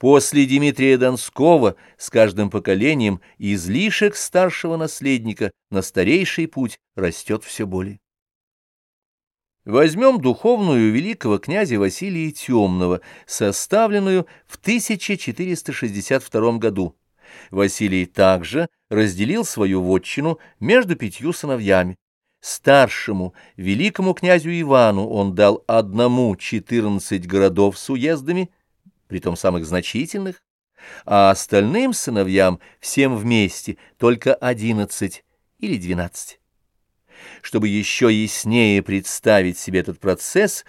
После Дмитрия Донского с каждым поколением излишек старшего наследника на старейший путь растет все более. Возьмем духовную великого князя Василия Темного, составленную в 1462 году. Василий также разделил свою вотчину между пятью сыновьями. Старшему, великому князю Ивану, он дал одному четырнадцать городов с уездами, притом самых значительных, а остальным сыновьям всем вместе только одиннадцать или двенадцать. Чтобы еще яснее представить себе этот процесс,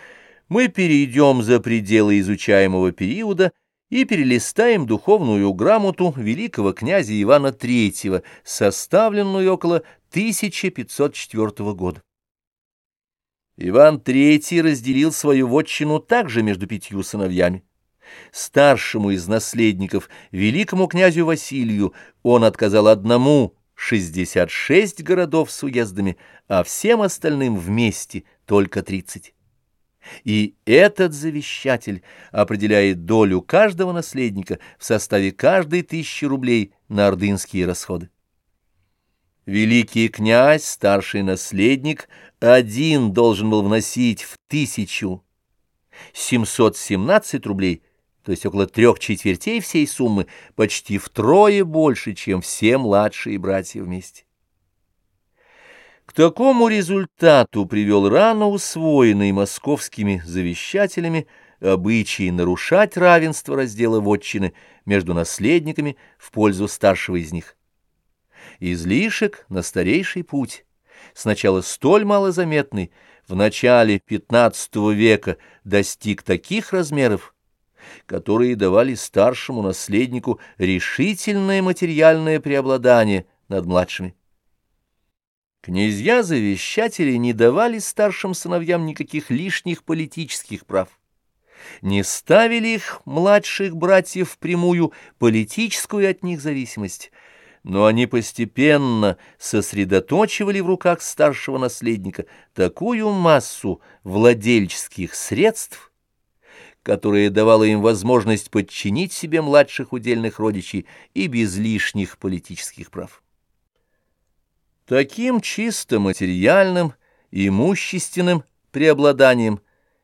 мы перейдем за пределы изучаемого периода и перелистаем духовную грамоту великого князя Ивана III, составленную около 1504 года. Иван III разделил свою вотчину также между пятью сыновьями. Старшему из наследников, великому князю Василию, он отказал одному 66 городов с уездами, а всем остальным вместе только 30. И этот завещатель определяет долю каждого наследника в составе каждой тысячи рублей на ордынские расходы. Великий князь, старший наследник, один должен был вносить в тысячу 717 рублей, то есть около трех четвертей всей суммы, почти втрое больше, чем все младшие братья вместе. К такому результату привел рано усвоенный московскими завещателями обычай нарушать равенство раздела вотчины между наследниками в пользу старшего из них. Излишек на старейший путь, сначала столь малозаметный, в начале XV века достиг таких размеров, которые давали старшему наследнику решительное материальное преобладание над младшими. Князья-завещатели не давали старшим сыновьям никаких лишних политических прав, не ставили их, младших братьев, в прямую политическую от них зависимость, но они постепенно сосредоточивали в руках старшего наследника такую массу владельческих средств, которая давала им возможность подчинить себе младших удельных родичей и без лишних политических прав. Таким чисто материальным, имущественным преобладанием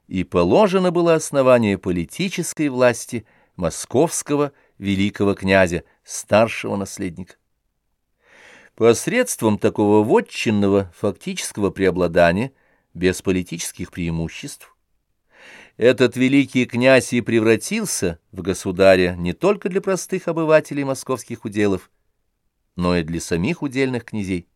и положено было основание политической власти московского великого князя, старшего наследника. Посредством такого вотчинного фактического преобладания, без политических преимуществ, этот великий князь и превратился в государя не только для простых обывателей московских уделов, но и для самих удельных князей.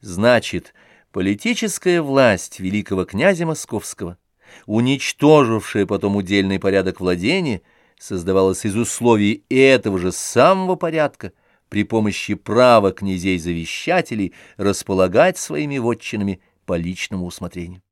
Значит, политическая власть великого князя Московского, уничтожившая потом удельный порядок владения, создавалась из условий этого же самого порядка при помощи права князей-завещателей располагать своими вотчинами по личному усмотрению.